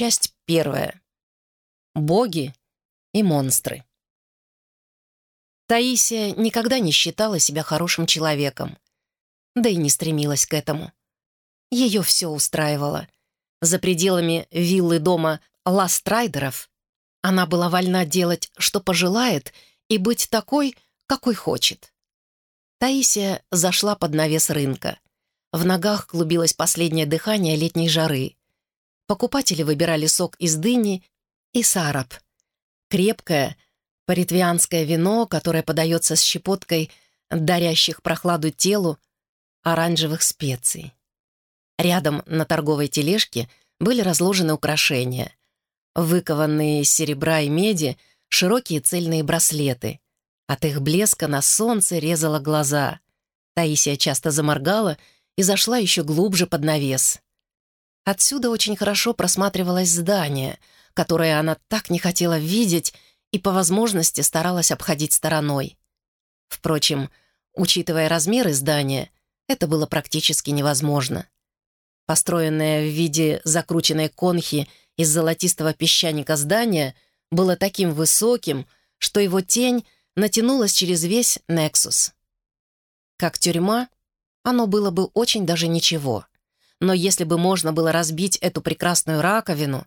Часть первая. Боги и монстры. Таисия никогда не считала себя хорошим человеком, да и не стремилась к этому. Ее все устраивало. За пределами виллы дома Ластрайдеров она была вольна делать, что пожелает, и быть такой, какой хочет. Таисия зашла под навес рынка. В ногах клубилось последнее дыхание летней жары. Покупатели выбирали сок из дыни и сараб. Крепкое, паритвианское вино, которое подается с щепоткой дарящих прохладу телу оранжевых специй. Рядом на торговой тележке были разложены украшения. Выкованные из серебра и меди широкие цельные браслеты. От их блеска на солнце резала глаза. Таисия часто заморгала и зашла еще глубже под навес. Отсюда очень хорошо просматривалось здание, которое она так не хотела видеть и по возможности старалась обходить стороной. Впрочем, учитывая размеры здания, это было практически невозможно. Построенное в виде закрученной конхи из золотистого песчаника здание было таким высоким, что его тень натянулась через весь Нексус. Как тюрьма, оно было бы очень даже ничего. Но если бы можно было разбить эту прекрасную раковину,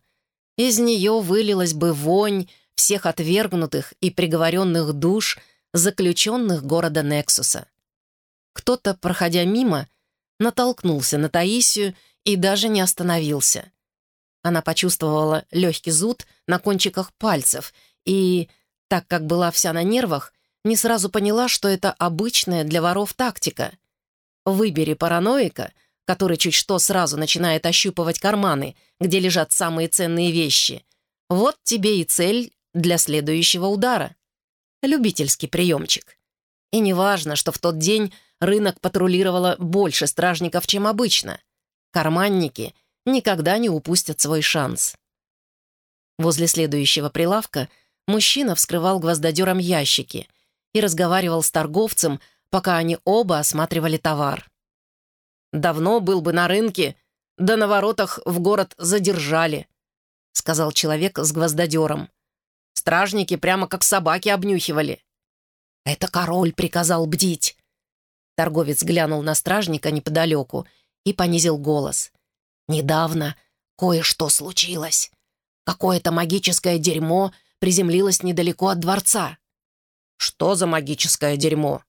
из нее вылилась бы вонь всех отвергнутых и приговоренных душ, заключенных города Нексуса. Кто-то, проходя мимо, натолкнулся на Таисию и даже не остановился. Она почувствовала легкий зуд на кончиках пальцев и, так как была вся на нервах, не сразу поняла, что это обычная для воров тактика. Выбери параноика, который чуть что сразу начинает ощупывать карманы, где лежат самые ценные вещи. Вот тебе и цель для следующего удара. Любительский приемчик. И неважно, что в тот день рынок патрулировало больше стражников, чем обычно. Карманники никогда не упустят свой шанс. Возле следующего прилавка мужчина вскрывал гвоздодером ящики и разговаривал с торговцем, пока они оба осматривали товар. «Давно был бы на рынке, да на воротах в город задержали», сказал человек с гвоздодером. «Стражники прямо как собаки обнюхивали». «Это король приказал бдить», Торговец глянул на стражника неподалеку и понизил голос. «Недавно кое-что случилось. Какое-то магическое дерьмо приземлилось недалеко от дворца». «Что за магическое дерьмо?»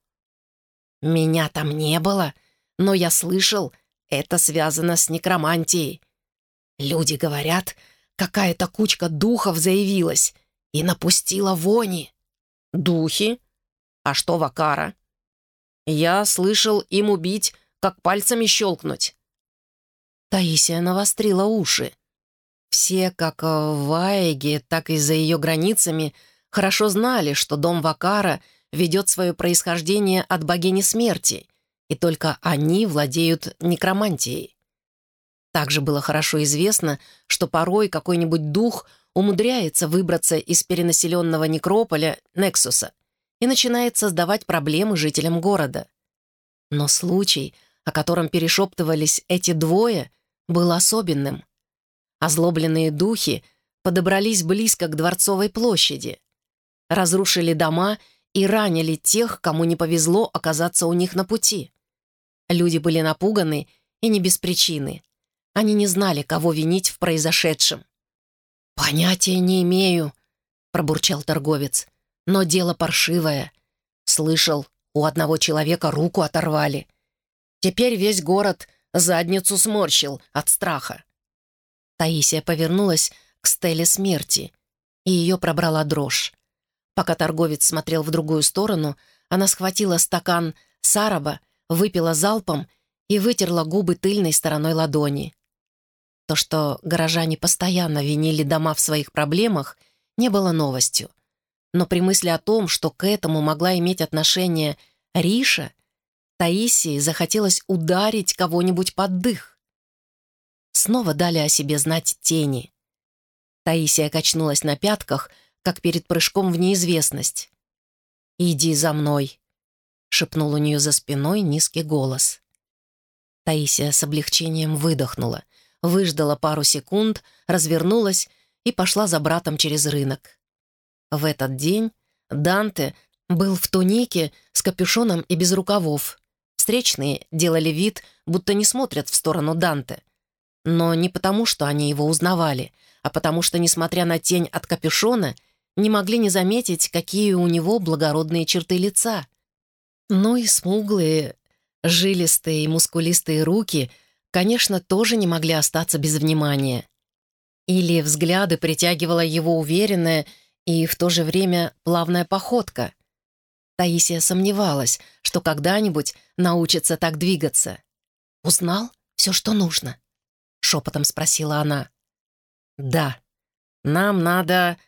«Меня там не было, но я слышал, это связано с некромантией. Люди говорят, какая-то кучка духов заявилась и напустила вони». «Духи? А что Вакара?» Я слышал им убить, как пальцами щелкнуть. Таисия навострила уши. Все, как в Ваеге, так и за ее границами, хорошо знали, что дом Вакара ведет свое происхождение от богини смерти, и только они владеют некромантией. Также было хорошо известно, что порой какой-нибудь дух умудряется выбраться из перенаселенного некрополя Нексуса — и начинает создавать проблемы жителям города. Но случай, о котором перешептывались эти двое, был особенным. Озлобленные духи подобрались близко к Дворцовой площади, разрушили дома и ранили тех, кому не повезло оказаться у них на пути. Люди были напуганы и не без причины. Они не знали, кого винить в произошедшем. «Понятия не имею», — пробурчал торговец. Но дело паршивое. Слышал, у одного человека руку оторвали. Теперь весь город задницу сморщил от страха. Таисия повернулась к стеле смерти, и ее пробрала дрожь. Пока торговец смотрел в другую сторону, она схватила стакан сараба, выпила залпом и вытерла губы тыльной стороной ладони. То, что горожане постоянно винили дома в своих проблемах, не было новостью. Но при мысли о том, что к этому могла иметь отношение Риша, Таисии захотелось ударить кого-нибудь под дых. Снова дали о себе знать тени. Таисия качнулась на пятках, как перед прыжком в неизвестность. «Иди за мной», — шепнул у нее за спиной низкий голос. Таисия с облегчением выдохнула. выждала пару секунд, развернулась и пошла за братом через рынок. В этот день Данте был в тунике с капюшоном и без рукавов. Встречные делали вид, будто не смотрят в сторону Данте. Но не потому, что они его узнавали, а потому что, несмотря на тень от капюшона, не могли не заметить, какие у него благородные черты лица. Ну и смуглые, жилистые и мускулистые руки, конечно, тоже не могли остаться без внимания. Или взгляды притягивала его уверенная и в то же время плавная походка. Таисия сомневалась, что когда-нибудь научится так двигаться. «Узнал все, что нужно?» — шепотом спросила она. «Да. Нам надо...»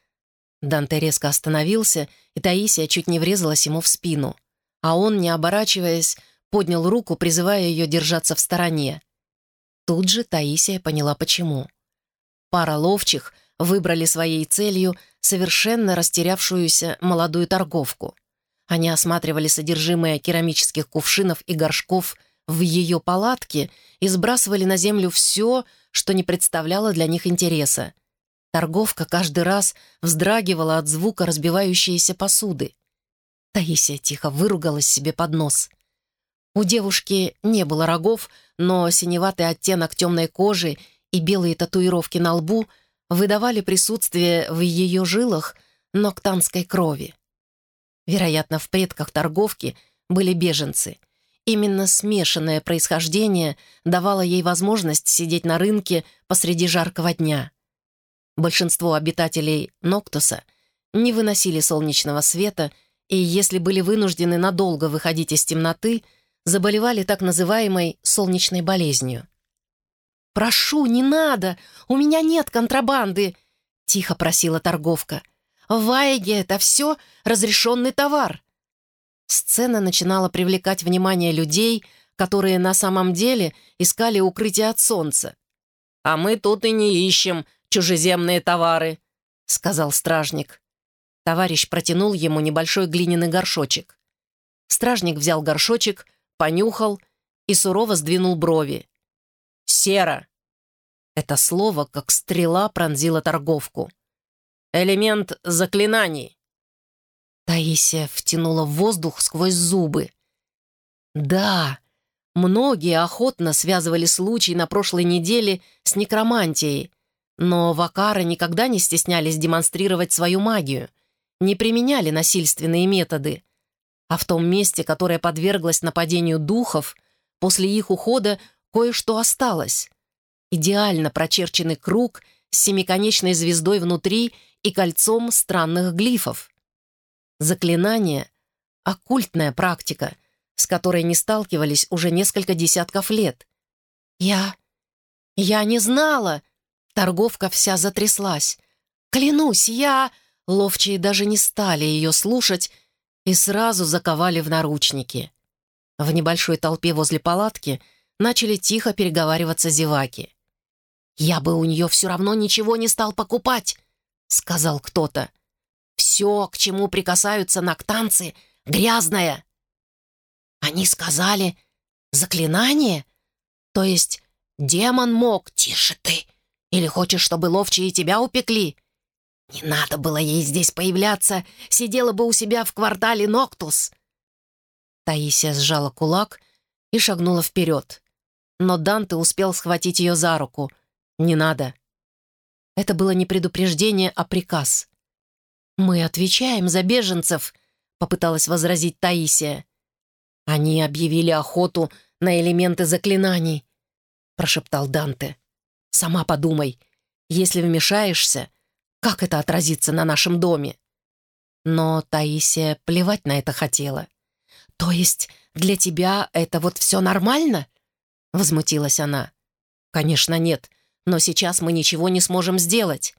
Данте резко остановился, и Таисия чуть не врезалась ему в спину. А он, не оборачиваясь, поднял руку, призывая ее держаться в стороне. Тут же Таисия поняла, почему. Пара ловчих выбрали своей целью совершенно растерявшуюся молодую торговку. Они осматривали содержимое керамических кувшинов и горшков в ее палатке и сбрасывали на землю все, что не представляло для них интереса. Торговка каждый раз вздрагивала от звука разбивающейся посуды. Таисия тихо выругалась себе под нос. У девушки не было рогов, но синеватый оттенок темной кожи и белые татуировки на лбу выдавали присутствие в ее жилах ноктанской крови. Вероятно, в предках торговки были беженцы. Именно смешанное происхождение давало ей возможность сидеть на рынке посреди жаркого дня. Большинство обитателей Ноктуса не выносили солнечного света и, если были вынуждены надолго выходить из темноты, заболевали так называемой солнечной болезнью. «Прошу, не надо! У меня нет контрабанды!» — тихо просила торговка — в Вайге это все разрешенный товар. Сцена начинала привлекать внимание людей, которые на самом деле искали укрытие от солнца. «А мы тут и не ищем чужеземные товары», — сказал стражник. Товарищ протянул ему небольшой глиняный горшочек. Стражник взял горшочек, понюхал и сурово сдвинул брови. «Сера!» Это слово, как стрела, пронзило торговку. Элемент заклинаний. Таисия втянула воздух сквозь зубы. Да, многие охотно связывали случай на прошлой неделе с некромантией, но вакары никогда не стеснялись демонстрировать свою магию, не применяли насильственные методы. А в том месте, которое подверглось нападению духов, после их ухода кое-что осталось. Идеально прочерченный круг с семиконечной звездой внутри и кольцом странных глифов. Заклинание — оккультная практика, с которой не сталкивались уже несколько десятков лет. «Я... я не знала!» Торговка вся затряслась. «Клянусь, я...» Ловчие даже не стали ее слушать и сразу заковали в наручники. В небольшой толпе возле палатки начали тихо переговариваться зеваки. «Я бы у нее все равно ничего не стал покупать!» — сказал кто-то. «Все, к чему прикасаются нактанцы, грязное». Они сказали «заклинание», то есть демон мог, тише ты, или хочешь, чтобы ловчие тебя упекли? Не надо было ей здесь появляться, сидела бы у себя в квартале Ноктус. Таисия сжала кулак и шагнула вперед. Но Данте успел схватить ее за руку. «Не надо», это было не предупреждение, а приказ. «Мы отвечаем за беженцев», — попыталась возразить Таисия. «Они объявили охоту на элементы заклинаний», — прошептал Данте. «Сама подумай, если вмешаешься, как это отразится на нашем доме?» Но Таисия плевать на это хотела. «То есть для тебя это вот все нормально?» — возмутилась она. «Конечно нет но сейчас мы ничего не сможем сделать».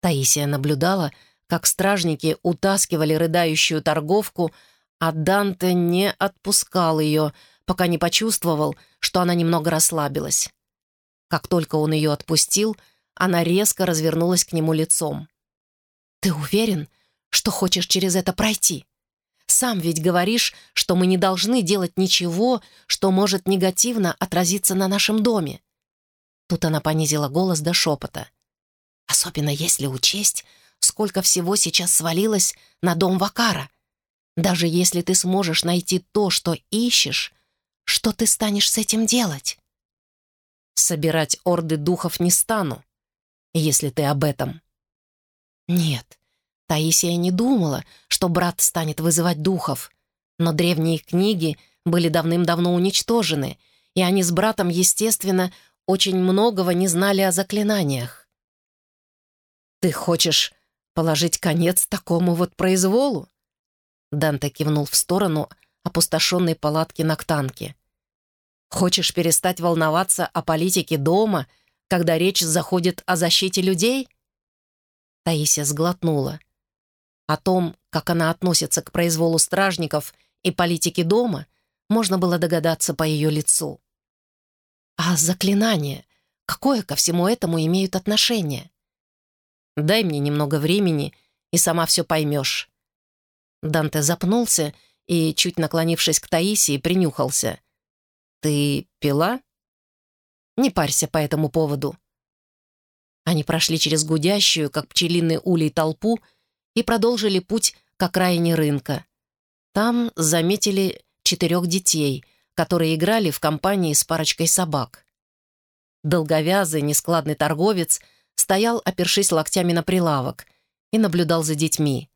Таисия наблюдала, как стражники утаскивали рыдающую торговку, а Данте не отпускал ее, пока не почувствовал, что она немного расслабилась. Как только он ее отпустил, она резко развернулась к нему лицом. «Ты уверен, что хочешь через это пройти? Сам ведь говоришь, что мы не должны делать ничего, что может негативно отразиться на нашем доме. Тут она понизила голос до шепота. «Особенно если учесть, сколько всего сейчас свалилось на дом Вакара. Даже если ты сможешь найти то, что ищешь, что ты станешь с этим делать?» «Собирать орды духов не стану, если ты об этом». «Нет, Таисия не думала, что брат станет вызывать духов, но древние книги были давным-давно уничтожены, и они с братом, естественно, очень многого не знали о заклинаниях. «Ты хочешь положить конец такому вот произволу?» Данте кивнул в сторону опустошенной палатки Ноктанки. «Хочешь перестать волноваться о политике дома, когда речь заходит о защите людей?» Таисия сглотнула. О том, как она относится к произволу стражников и политике дома, можно было догадаться по ее лицу. А заклинания, какое ко всему этому имеют отношение? Дай мне немного времени, и сама все поймешь. Данте запнулся и, чуть наклонившись к Таисии, принюхался. «Ты пила?» «Не парься по этому поводу». Они прошли через гудящую, как пчелиный улей, толпу и продолжили путь к окраине рынка. Там заметили четырех детей, которые играли в компании с парочкой собак. Долговязый, нескладный торговец стоял, опершись локтями на прилавок, и наблюдал за детьми.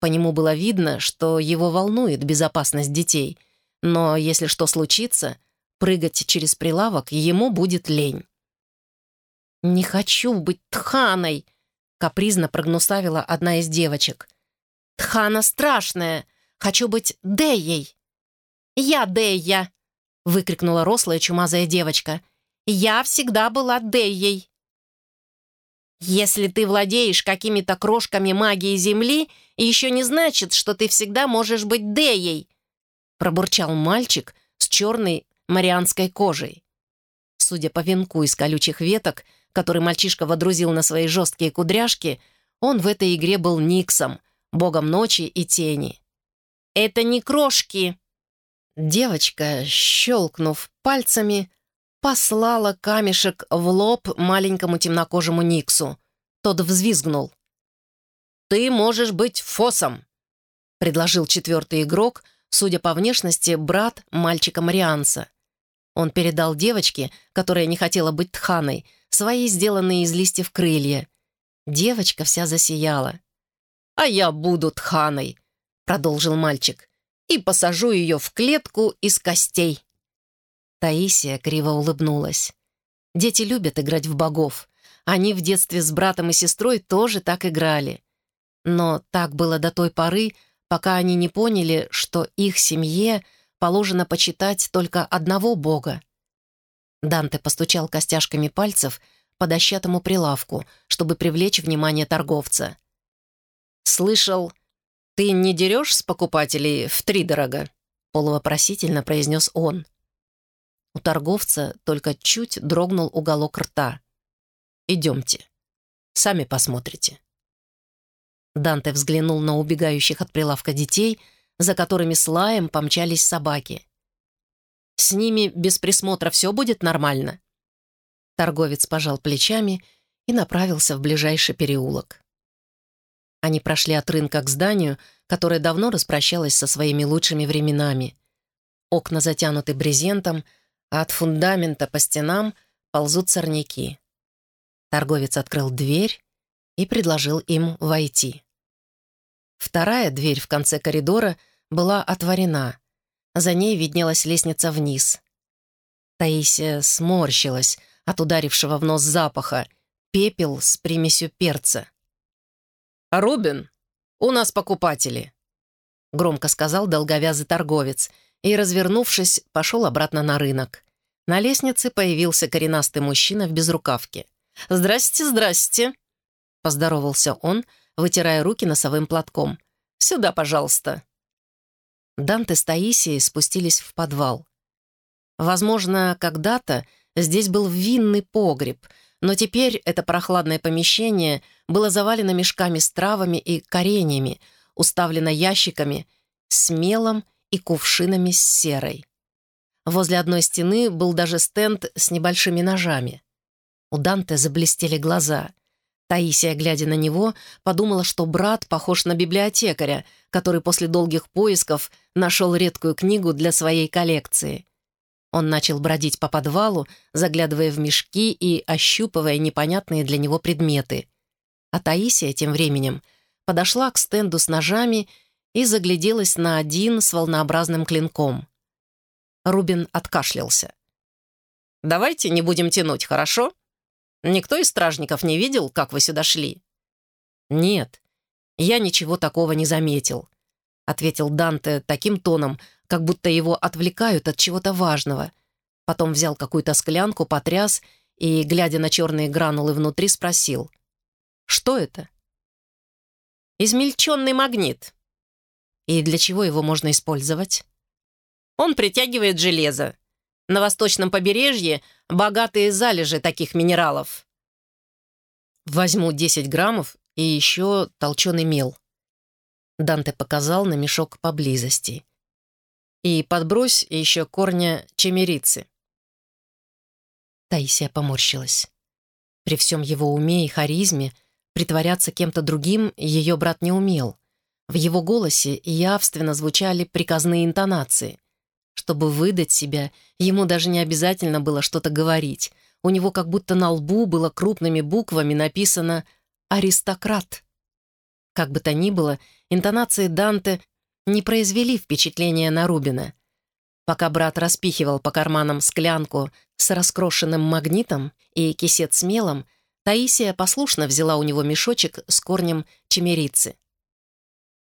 По нему было видно, что его волнует безопасность детей, но если что случится, прыгать через прилавок ему будет лень. «Не хочу быть Тханой!» — капризно прогнусавила одна из девочек. «Тхана страшная! Хочу быть Деей!» «Я Дея!» — выкрикнула рослая чумазая девочка. «Я всегда была Деей!» «Если ты владеешь какими-то крошками магии Земли, еще не значит, что ты всегда можешь быть Деей!» пробурчал мальчик с черной марианской кожей. Судя по венку из колючих веток, который мальчишка водрузил на свои жесткие кудряшки, он в этой игре был Никсом, богом ночи и тени. «Это не крошки!» Девочка, щелкнув пальцами, послала камешек в лоб маленькому темнокожему Никсу. Тот взвизгнул. «Ты можешь быть фосом», — предложил четвертый игрок, судя по внешности, брат мальчика-марианца. Он передал девочке, которая не хотела быть тханой, свои сделанные из листьев крылья. Девочка вся засияла. «А я буду тханой», — продолжил мальчик и посажу ее в клетку из костей». Таисия криво улыбнулась. Дети любят играть в богов. Они в детстве с братом и сестрой тоже так играли. Но так было до той поры, пока они не поняли, что их семье положено почитать только одного бога. Данте постучал костяшками пальцев по дощатому прилавку, чтобы привлечь внимание торговца. «Слышал, «Ты не дерешь с покупателей втридорога?» — полувопросительно произнес он. У торговца только чуть дрогнул уголок рта. «Идемте. Сами посмотрите». Данте взглянул на убегающих от прилавка детей, за которыми с лаем помчались собаки. «С ними без присмотра все будет нормально?» Торговец пожал плечами и направился в ближайший переулок. Они прошли от рынка к зданию, которое давно распрощалось со своими лучшими временами. Окна затянуты брезентом, а от фундамента по стенам ползут сорняки. Торговец открыл дверь и предложил им войти. Вторая дверь в конце коридора была отворена. За ней виднелась лестница вниз. Таисия сморщилась от ударившего в нос запаха, пепел с примесью перца. «Рубин, у нас покупатели», — громко сказал долговязый торговец и, развернувшись, пошел обратно на рынок. На лестнице появился коренастый мужчина в безрукавке. «Здрасте, здрасте», — поздоровался он, вытирая руки носовым платком. «Сюда, пожалуйста». Данте с Таисией спустились в подвал. Возможно, когда-то здесь был винный погреб — но теперь это прохладное помещение было завалено мешками с травами и кореньями, уставлено ящиками с мелом и кувшинами с серой. Возле одной стены был даже стенд с небольшими ножами. У Данте заблестели глаза. Таисия, глядя на него, подумала, что брат похож на библиотекаря, который после долгих поисков нашел редкую книгу для своей коллекции. Он начал бродить по подвалу, заглядывая в мешки и ощупывая непонятные для него предметы. А Таисия тем временем подошла к стенду с ножами и загляделась на один с волнообразным клинком. Рубин откашлялся. «Давайте не будем тянуть, хорошо? Никто из стражников не видел, как вы сюда шли?» «Нет, я ничего такого не заметил», — ответил Данте таким тоном, как будто его отвлекают от чего-то важного. Потом взял какую-то склянку, потряс и, глядя на черные гранулы внутри, спросил. «Что это?» «Измельченный магнит». «И для чего его можно использовать?» «Он притягивает железо. На восточном побережье богатые залежи таких минералов». «Возьму 10 граммов и еще толченый мел». Данте показал на мешок поблизости. «И подбрось еще корня чемерицы». Таисия поморщилась. При всем его уме и харизме притворяться кем-то другим ее брат не умел. В его голосе явственно звучали приказные интонации. Чтобы выдать себя, ему даже не обязательно было что-то говорить. У него как будто на лбу было крупными буквами написано «Аристократ». Как бы то ни было, интонации Данте не произвели впечатления на Рубина. Пока брат распихивал по карманам склянку с раскрошенным магнитом и кисет с мелом, Таисия послушно взяла у него мешочек с корнем чемерицы.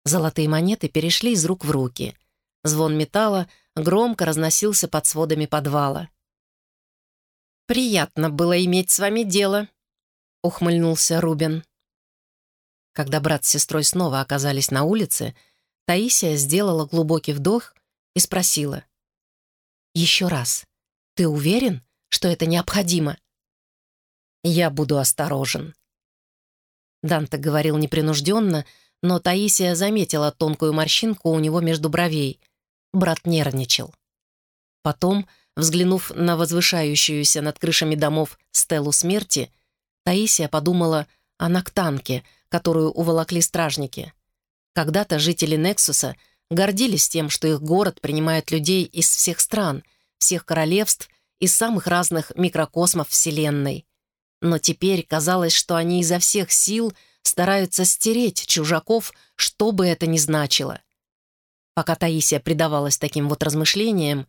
Золотые монеты перешли из рук в руки. Звон металла громко разносился под сводами подвала. «Приятно было иметь с вами дело», — ухмыльнулся Рубин. Когда брат с сестрой снова оказались на улице, Таисия сделала глубокий вдох и спросила. «Еще раз, ты уверен, что это необходимо?» «Я буду осторожен». Данте говорил непринужденно, но Таисия заметила тонкую морщинку у него между бровей. Брат нервничал. Потом, взглянув на возвышающуюся над крышами домов стелу смерти, Таисия подумала о Ноктанке, которую уволокли стражники. Когда-то жители Нексуса гордились тем, что их город принимает людей из всех стран, всех королевств и самых разных микрокосмов Вселенной. Но теперь казалось, что они изо всех сил стараются стереть чужаков, что бы это ни значило. Пока Таисия предавалась таким вот размышлениям,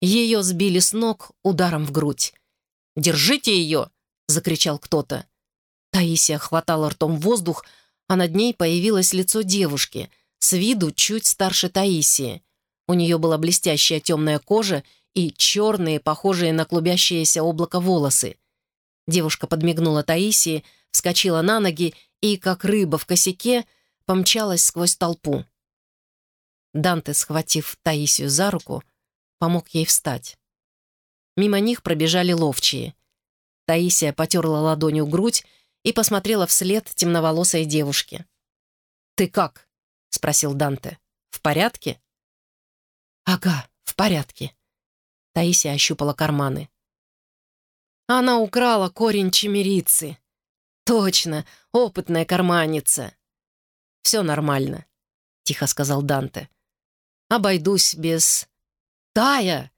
ее сбили с ног ударом в грудь. «Держите ее!» — закричал кто-то. Таисия хватала ртом воздух, а над ней появилось лицо девушки, с виду чуть старше Таисии. У нее была блестящая темная кожа и черные, похожие на клубящееся облако волосы. Девушка подмигнула Таисии, вскочила на ноги и, как рыба в косяке, помчалась сквозь толпу. Данте, схватив Таисию за руку, помог ей встать. Мимо них пробежали ловчие. Таисия потерла ладонью грудь и посмотрела вслед темноволосой девушке. «Ты как?» — спросил Данте. «В порядке?» «Ага, в порядке». Таисия ощупала карманы. Она украла корень чемерицы. Точно, опытная карманница. Все нормально, тихо сказал Данте. Обойдусь без... Тая!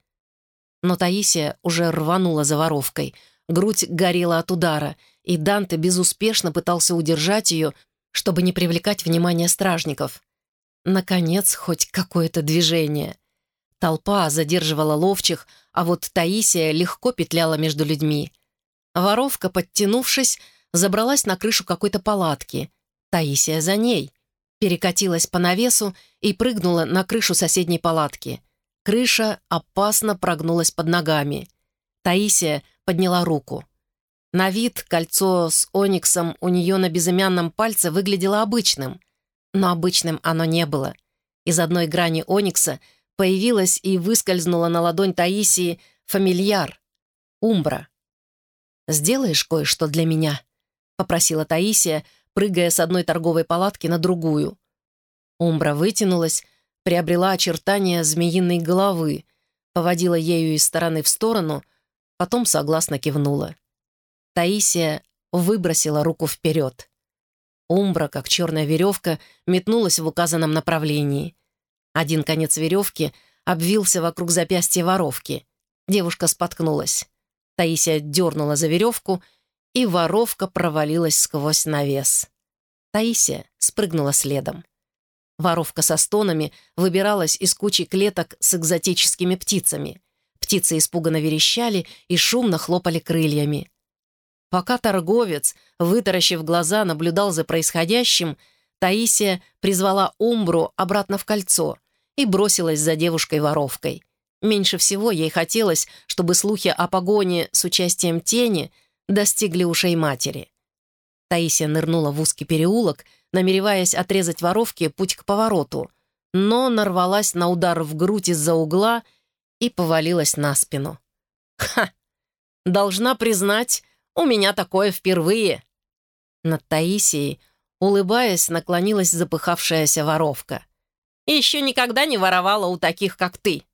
Но Таисия уже рванула за воровкой. Грудь горела от удара, и Данте безуспешно пытался удержать ее, чтобы не привлекать внимание стражников. Наконец, хоть какое-то движение. Толпа задерживала ловчих, а вот Таисия легко петляла между людьми. Воровка, подтянувшись, забралась на крышу какой-то палатки. Таисия за ней. Перекатилась по навесу и прыгнула на крышу соседней палатки. Крыша опасно прогнулась под ногами. Таисия подняла руку. На вид кольцо с ониксом у нее на безымянном пальце выглядело обычным. Но обычным оно не было. Из одной грани оникса — появилась и выскользнула на ладонь Таисии фамильяр, Умбра. «Сделаешь кое-что для меня?» — попросила Таисия, прыгая с одной торговой палатки на другую. Умбра вытянулась, приобрела очертания змеиной головы, поводила ею из стороны в сторону, потом согласно кивнула. Таисия выбросила руку вперед. Умбра, как черная веревка, метнулась в указанном направлении. Один конец веревки обвился вокруг запястья воровки. Девушка споткнулась. Таисия дернула за веревку, и воровка провалилась сквозь навес. Таисия спрыгнула следом. Воровка со стонами выбиралась из кучи клеток с экзотическими птицами. Птицы испуганно верещали и шумно хлопали крыльями. Пока торговец, вытаращив глаза, наблюдал за происходящим, Таисия призвала Умбру обратно в кольцо и бросилась за девушкой-воровкой. Меньше всего ей хотелось, чтобы слухи о погоне с участием тени достигли ушей матери. Таисия нырнула в узкий переулок, намереваясь отрезать воровке путь к повороту, но нарвалась на удар в грудь из-за угла и повалилась на спину. «Ха! Должна признать, у меня такое впервые!» Над Таисией, улыбаясь, наклонилась запыхавшаяся воровка. «Еще никогда не воровала у таких, как ты!»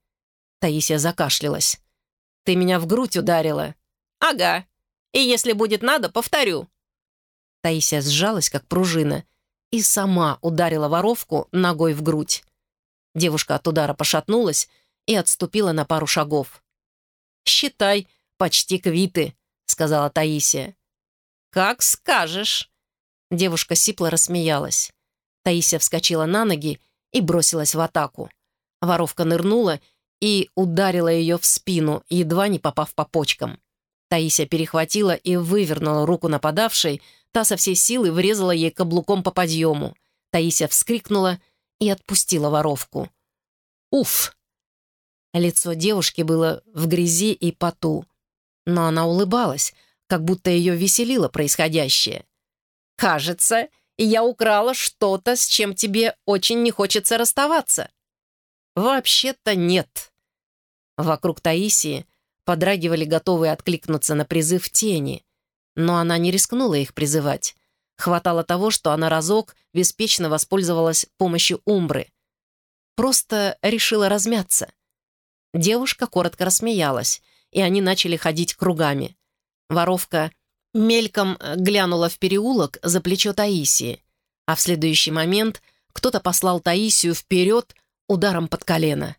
Таисия закашлялась. «Ты меня в грудь ударила?» «Ага. И если будет надо, повторю». Таисия сжалась, как пружина, и сама ударила воровку ногой в грудь. Девушка от удара пошатнулась и отступила на пару шагов. «Считай, почти квиты», — сказала Таисия. «Как скажешь». Девушка сипло рассмеялась. Таисия вскочила на ноги и бросилась в атаку. Воровка нырнула и ударила ее в спину, едва не попав по почкам. Таисия перехватила и вывернула руку нападавшей, та со всей силы врезала ей каблуком по подъему. Таисия вскрикнула и отпустила воровку. «Уф!» Лицо девушки было в грязи и поту но она улыбалась, как будто ее веселило происходящее. «Кажется, я украла что-то, с чем тебе очень не хочется расставаться». «Вообще-то нет». Вокруг Таисии подрагивали готовые откликнуться на призыв тени, но она не рискнула их призывать. Хватало того, что она разок беспечно воспользовалась помощью Умбры. Просто решила размяться. Девушка коротко рассмеялась, и они начали ходить кругами. Воровка мельком глянула в переулок за плечо Таисии, а в следующий момент кто-то послал Таисию вперед ударом под колено.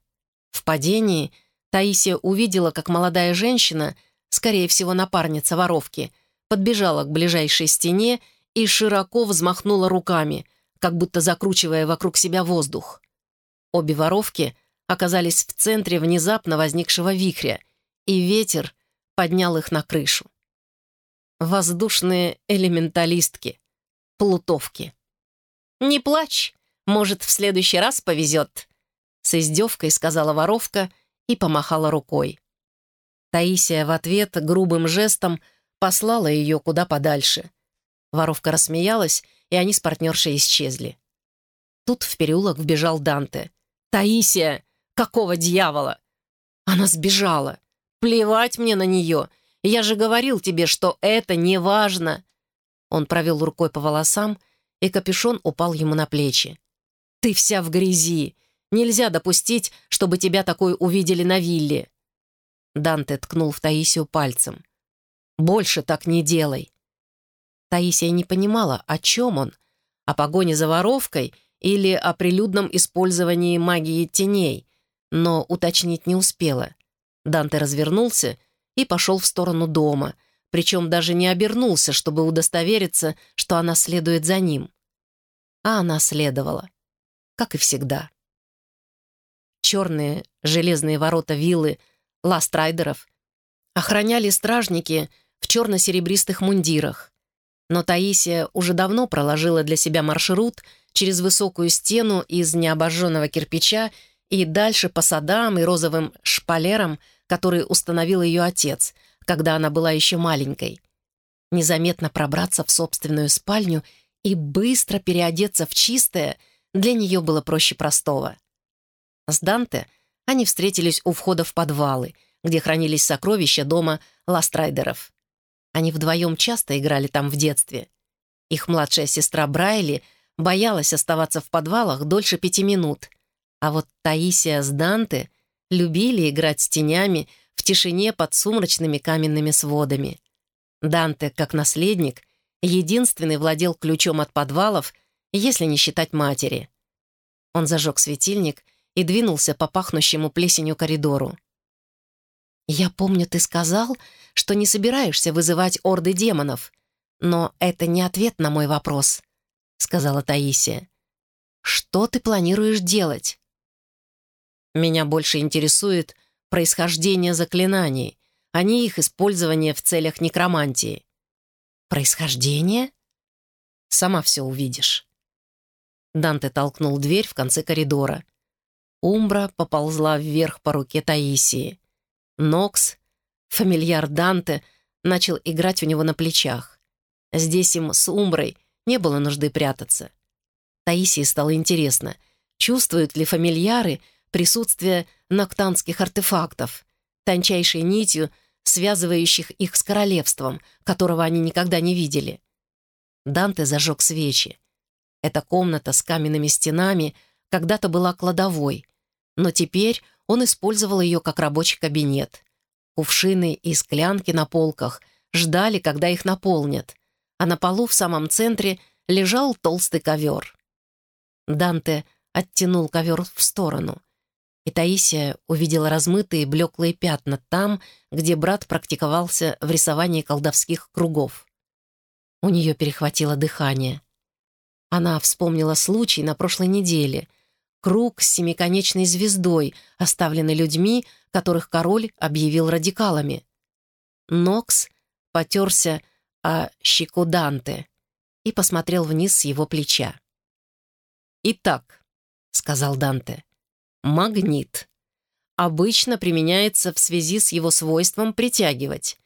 В падении Таисия увидела, как молодая женщина, скорее всего, напарница воровки, подбежала к ближайшей стене и широко взмахнула руками, как будто закручивая вокруг себя воздух. Обе воровки оказались в центре внезапно возникшего вихря — и ветер поднял их на крышу. Воздушные элементалистки, плутовки. «Не плачь, может, в следующий раз повезет», — с издевкой сказала воровка и помахала рукой. Таисия в ответ грубым жестом послала ее куда подальше. Воровка рассмеялась, и они с партнершей исчезли. Тут в переулок вбежал Данте. «Таисия! Какого дьявола?» Она сбежала. Плевать мне на нее. Я же говорил тебе, что это не важно. Он провел рукой по волосам, и капюшон упал ему на плечи. Ты вся в грязи. Нельзя допустить, чтобы тебя такой увидели на вилле. Данте ткнул в Таисию пальцем. «Больше так не делай». Таисия не понимала, о чем он, о погоне за воровкой или о прилюдном использовании магии теней, но уточнить не успела. Данте развернулся и пошел в сторону дома, причем даже не обернулся, чтобы удостовериться, что она следует за ним. А она следовала, как и всегда. Черные железные ворота виллы ластрайдеров охраняли стражники в черно-серебристых мундирах. Но Таисия уже давно проложила для себя маршрут через высокую стену из необожженного кирпича и дальше по садам и розовым шпалерам — который установил ее отец, когда она была еще маленькой. Незаметно пробраться в собственную спальню и быстро переодеться в чистое для нее было проще простого. С Данте они встретились у входа в подвалы, где хранились сокровища дома Ластрайдеров. Они вдвоем часто играли там в детстве. Их младшая сестра Брайли боялась оставаться в подвалах дольше пяти минут, а вот Таисия с Данте любили играть с тенями в тишине под сумрачными каменными сводами. Данте, как наследник, единственный владел ключом от подвалов, если не считать матери. Он зажег светильник и двинулся по пахнущему плесенью коридору. «Я помню, ты сказал, что не собираешься вызывать орды демонов, но это не ответ на мой вопрос», — сказала Таисия. «Что ты планируешь делать?» «Меня больше интересует происхождение заклинаний, а не их использование в целях некромантии». «Происхождение?» «Сама все увидишь». Данте толкнул дверь в конце коридора. Умбра поползла вверх по руке Таисии. Нокс, фамильяр Данте, начал играть у него на плечах. Здесь им с Умброй не было нужды прятаться. Таисии стало интересно, чувствуют ли фамильяры присутствие ноктанских артефактов, тончайшей нитью, связывающих их с королевством, которого они никогда не видели. Данте зажег свечи. Эта комната с каменными стенами когда-то была кладовой, но теперь он использовал ее как рабочий кабинет. Кувшины и склянки на полках ждали, когда их наполнят, а на полу в самом центре лежал толстый ковер. Данте оттянул ковер в сторону, и Таисия увидела размытые блеклые пятна там, где брат практиковался в рисовании колдовских кругов. У нее перехватило дыхание. Она вспомнила случай на прошлой неделе — круг с семиконечной звездой, оставленный людьми, которых король объявил радикалами. Нокс потерся о щеку Данте и посмотрел вниз с его плеча. «Итак», — сказал Данте, — «магнит. Обычно применяется в связи с его свойством притягивать.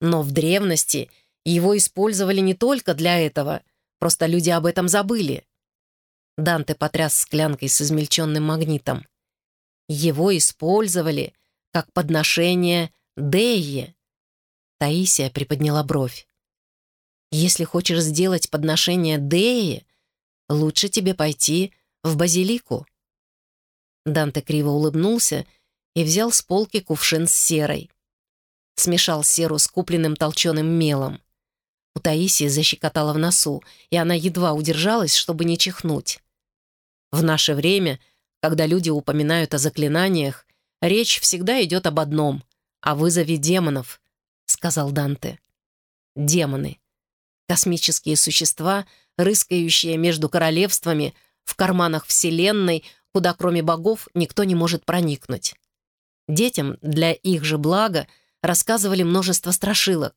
Но в древности его использовали не только для этого, просто люди об этом забыли. Данте потряс склянкой с измельченным магнитом. Его использовали как подношение Дейе. Таисия приподняла бровь. «Если хочешь сделать подношение Дейе, лучше тебе пойти в базилику». Данте криво улыбнулся и взял с полки кувшин с серой. Смешал серу с купленным толченым мелом. У Таисии защекотала в носу, и она едва удержалась, чтобы не чихнуть. В наше время, когда люди упоминают о заклинаниях, речь всегда идет об одном — о вызове демонов, — сказал Данте. Демоны. Космические существа, рыскающие между королевствами, в карманах Вселенной, куда кроме богов никто не может проникнуть. Детям для их же блага рассказывали множество страшилок.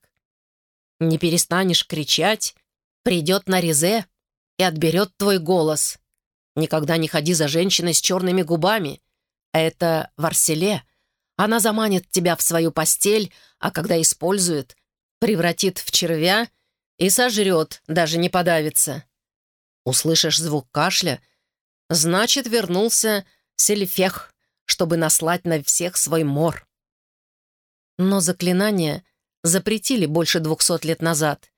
«Не перестанешь кричать, придет на резе и отберет твой голос», Никогда не ходи за женщиной с черными губами. Это Варселе. Она заманит тебя в свою постель, а когда использует, превратит в червя и сожрет, даже не подавится. Услышишь звук кашля, значит, вернулся Сельфех, чтобы наслать на всех свой мор. Но заклинания запретили больше двухсот лет назад,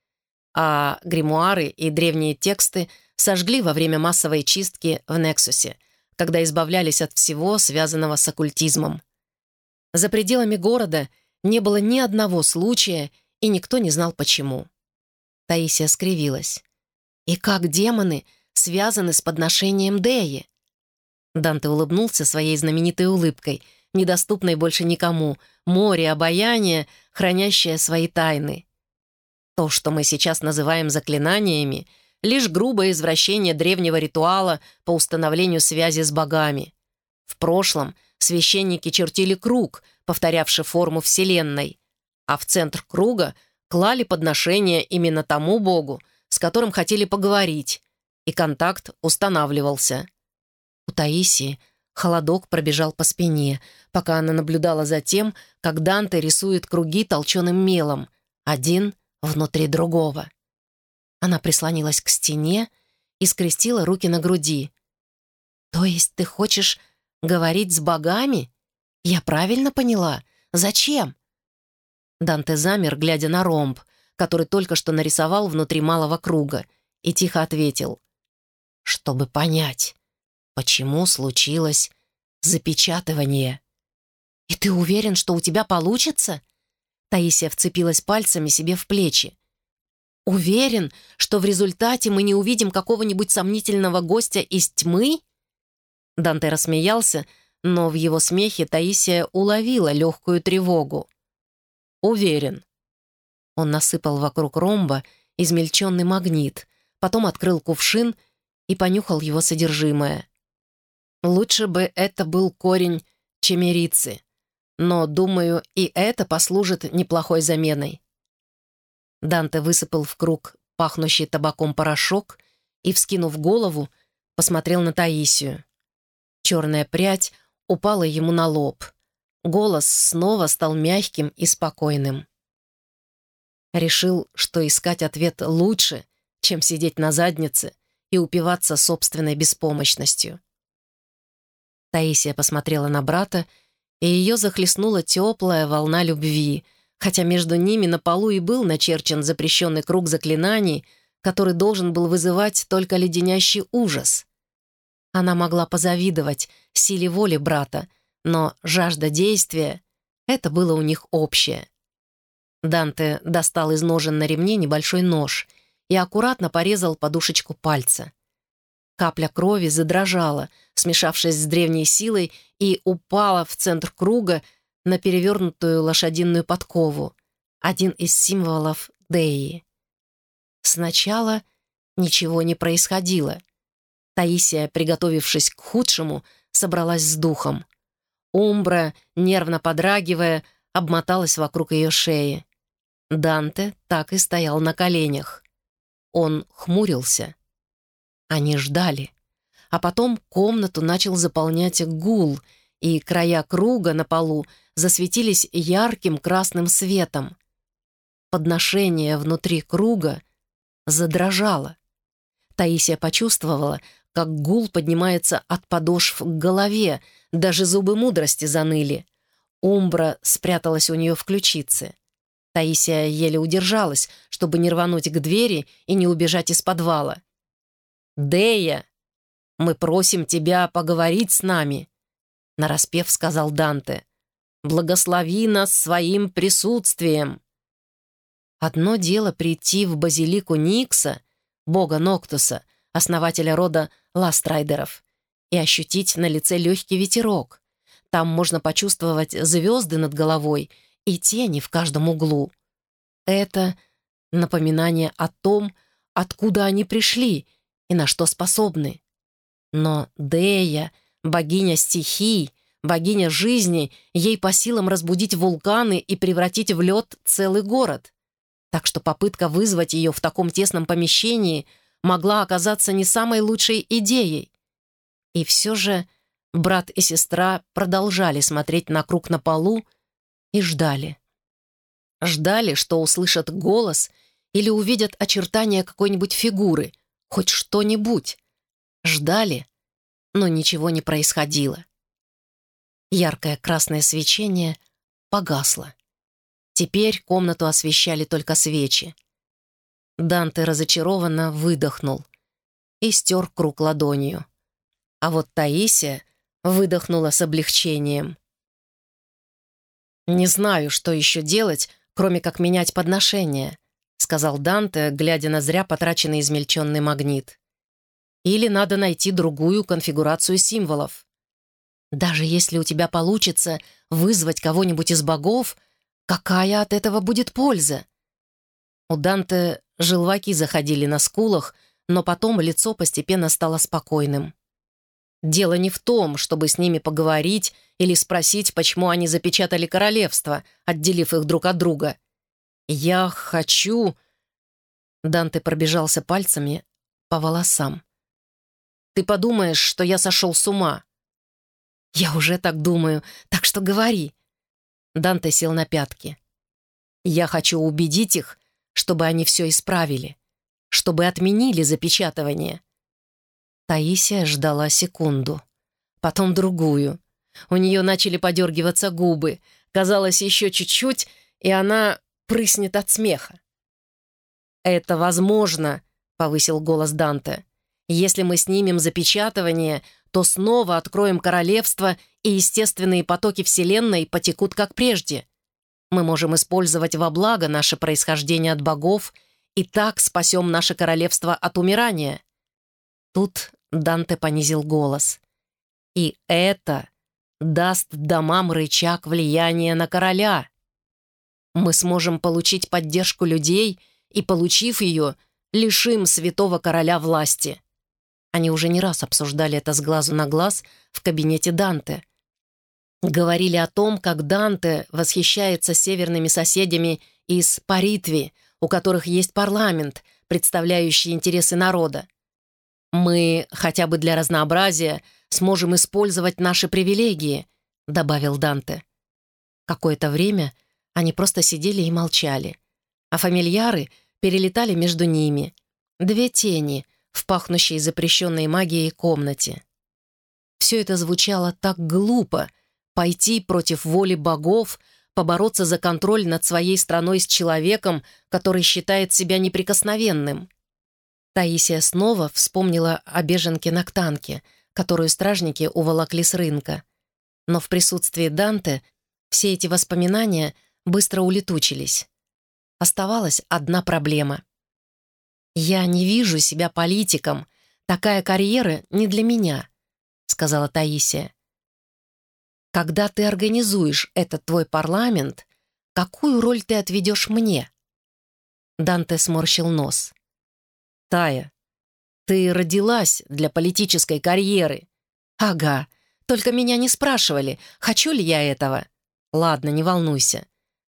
а гримуары и древние тексты сожгли во время массовой чистки в Нексусе, когда избавлялись от всего, связанного с оккультизмом. За пределами города не было ни одного случая, и никто не знал почему. Таисия скривилась. «И как демоны связаны с подношением Деи?» Данте улыбнулся своей знаменитой улыбкой, недоступной больше никому, море обаяния, хранящее свои тайны. То, что мы сейчас называем заклинаниями — лишь грубое извращение древнего ритуала по установлению связи с богами. В прошлом священники чертили круг, повторявший форму Вселенной, а в центр круга клали подношения именно тому богу, с которым хотели поговорить, и контакт устанавливался. У Таисии холодок пробежал по спине, пока она наблюдала за тем, как Данте рисует круги толченым мелом, один внутри другого. Она прислонилась к стене и скрестила руки на груди. «То есть ты хочешь говорить с богами? Я правильно поняла? Зачем?» Данте замер, глядя на ромб, который только что нарисовал внутри малого круга, и тихо ответил. «Чтобы понять, почему случилось запечатывание. И ты уверен, что у тебя получится? Таисия вцепилась пальцами себе в плечи. «Уверен, что в результате мы не увидим какого-нибудь сомнительного гостя из тьмы?» Данте рассмеялся, но в его смехе Таисия уловила легкую тревогу. «Уверен». Он насыпал вокруг ромба измельченный магнит, потом открыл кувшин и понюхал его содержимое. Лучше бы это был корень чемерицы, но, думаю, и это послужит неплохой заменой. Данте высыпал в круг пахнущий табаком порошок и, вскинув голову, посмотрел на Таисию. Черная прядь упала ему на лоб. Голос снова стал мягким и спокойным. Решил, что искать ответ лучше, чем сидеть на заднице и упиваться собственной беспомощностью. Таисия посмотрела на брата, и ее захлестнула теплая волна любви, хотя между ними на полу и был начерчен запрещенный круг заклинаний, который должен был вызывать только леденящий ужас. Она могла позавидовать силе воли брата, но жажда действия — это было у них общее. Данте достал из ножен на ремне небольшой нож и аккуратно порезал подушечку пальца. Капля крови задрожала, смешавшись с древней силой, и упала в центр круга на перевернутую лошадиную подкову, один из символов Деи. Сначала ничего не происходило. Таисия, приготовившись к худшему, собралась с духом. Умбра, нервно подрагивая, обмоталась вокруг ее шеи. Данте так и стоял на коленях. Он хмурился. Они ждали. А потом комнату начал заполнять гул, и края круга на полу засветились ярким красным светом. Подношение внутри круга задрожало. Таисия почувствовала, как гул поднимается от подошв к голове, даже зубы мудрости заныли. Умбра спряталась у нее в ключице. Таисия еле удержалась, чтобы не рвануть к двери и не убежать из подвала. «Дея, мы просим тебя поговорить с нами», — нараспев сказал Данте. «Благослови нас своим присутствием». Одно дело прийти в базилику Никса, бога Ноктуса, основателя рода Ластрайдеров, и ощутить на лице легкий ветерок. Там можно почувствовать звезды над головой и тени в каждом углу. Это напоминание о том, откуда они пришли и на что способны. Но Дея, богиня стихий, богиня жизни, ей по силам разбудить вулканы и превратить в лед целый город. Так что попытка вызвать ее в таком тесном помещении могла оказаться не самой лучшей идеей. И все же брат и сестра продолжали смотреть на круг на полу и ждали. Ждали, что услышат голос или увидят очертания какой-нибудь фигуры, хоть что-нибудь. Ждали, но ничего не происходило. Яркое красное свечение погасло. Теперь комнату освещали только свечи. Данте разочарованно выдохнул и стер круг ладонью. А вот Таисия выдохнула с облегчением. «Не знаю, что еще делать, кроме как менять подношение», сказал Данте, глядя на зря потраченный измельченный магнит. «Или надо найти другую конфигурацию символов. Даже если у тебя получится вызвать кого-нибудь из богов, какая от этого будет польза?» У Данте желваки заходили на скулах, но потом лицо постепенно стало спокойным. Дело не в том, чтобы с ними поговорить или спросить, почему они запечатали королевство, отделив их друг от друга. «Я хочу...» Данте пробежался пальцами по волосам. «Ты подумаешь, что я сошел с ума». «Я уже так думаю, так что говори». Данте сел на пятки. «Я хочу убедить их, чтобы они все исправили, чтобы отменили запечатывание». Таисия ждала секунду, потом другую. У нее начали подергиваться губы. Казалось, еще чуть-чуть, и она прыснет от смеха. «Это возможно», — повысил голос Данте. «Если мы снимем запечатывание, то снова откроем королевство, и естественные потоки Вселенной потекут как прежде. Мы можем использовать во благо наше происхождение от богов и так спасем наше королевство от умирания». Тут Данте понизил голос. «И это даст домам рычаг влияния на короля. Мы сможем получить поддержку людей и, получив ее, лишим святого короля власти». Они уже не раз обсуждали это с глазу на глаз в кабинете Данте. Говорили о том, как Данте восхищается северными соседями из Паритви, у которых есть парламент, представляющий интересы народа. «Мы, хотя бы для разнообразия, сможем использовать наши привилегии», — добавил Данте. Какое-то время они просто сидели и молчали, а фамильяры перелетали между ними. Две тени в пахнущей запрещенной магией комнате. Все это звучало так глупо — пойти против воли богов, побороться за контроль над своей страной с человеком, который считает себя неприкосновенным. Таисия снова вспомнила о беженке Ноктанке, которую стражники уволокли с рынка. Но в присутствии Данте все эти воспоминания быстро улетучились. Оставалась одна проблема. «Я не вижу себя политиком. Такая карьера не для меня», — сказала Таисия. «Когда ты организуешь этот твой парламент, какую роль ты отведешь мне?» Данте сморщил нос. «Тая, ты родилась для политической карьеры». «Ага, только меня не спрашивали, хочу ли я этого». «Ладно, не волнуйся.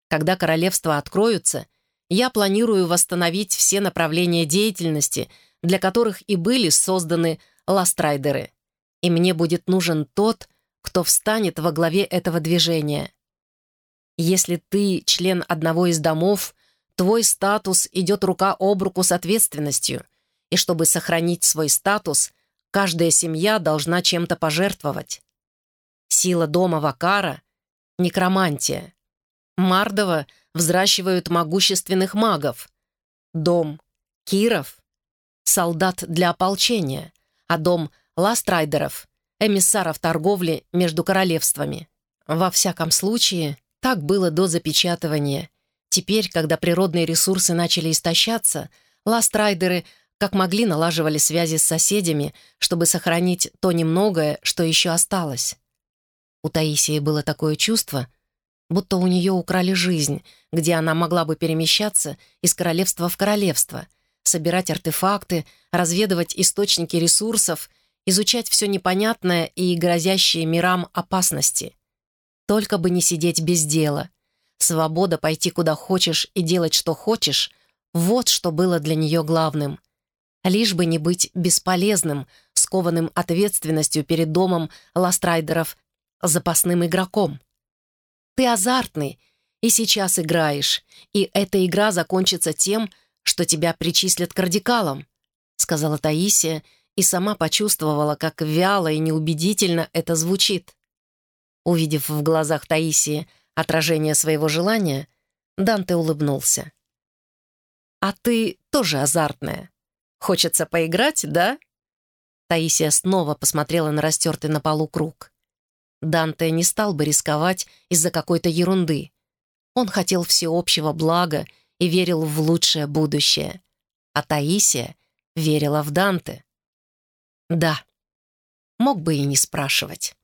Когда королевства откроются, я планирую восстановить все направления деятельности, для которых и были созданы ластрайдеры. И мне будет нужен тот, кто встанет во главе этого движения. Если ты член одного из домов, твой статус идет рука об руку с ответственностью и чтобы сохранить свой статус, каждая семья должна чем-то пожертвовать. Сила дома Вакара — некромантия. Мардова взращивают могущественных магов. Дом Киров — солдат для ополчения, а дом Ластрайдеров — эмиссаров торговли между королевствами. Во всяком случае, так было до запечатывания. Теперь, когда природные ресурсы начали истощаться, Ластрайдеры — как могли налаживали связи с соседями, чтобы сохранить то немногое, что еще осталось. У Таисии было такое чувство, будто у нее украли жизнь, где она могла бы перемещаться из королевства в королевство, собирать артефакты, разведывать источники ресурсов, изучать все непонятное и грозящие мирам опасности. Только бы не сидеть без дела. Свобода пойти куда хочешь и делать что хочешь — вот что было для нее главным — лишь бы не быть бесполезным, скованным ответственностью перед домом ластрайдеров, запасным игроком. Ты азартный, и сейчас играешь, и эта игра закончится тем, что тебя причислят к радикалам», — сказала Таисия, и сама почувствовала, как вяло и неубедительно это звучит. Увидев в глазах Таисии отражение своего желания, Данте улыбнулся. «А ты тоже азартная. Хочется поиграть, да?» Таисия снова посмотрела на растертый на полу круг. Данте не стал бы рисковать из-за какой-то ерунды. Он хотел всеобщего блага и верил в лучшее будущее. А Таисия верила в Данте. Да, мог бы и не спрашивать.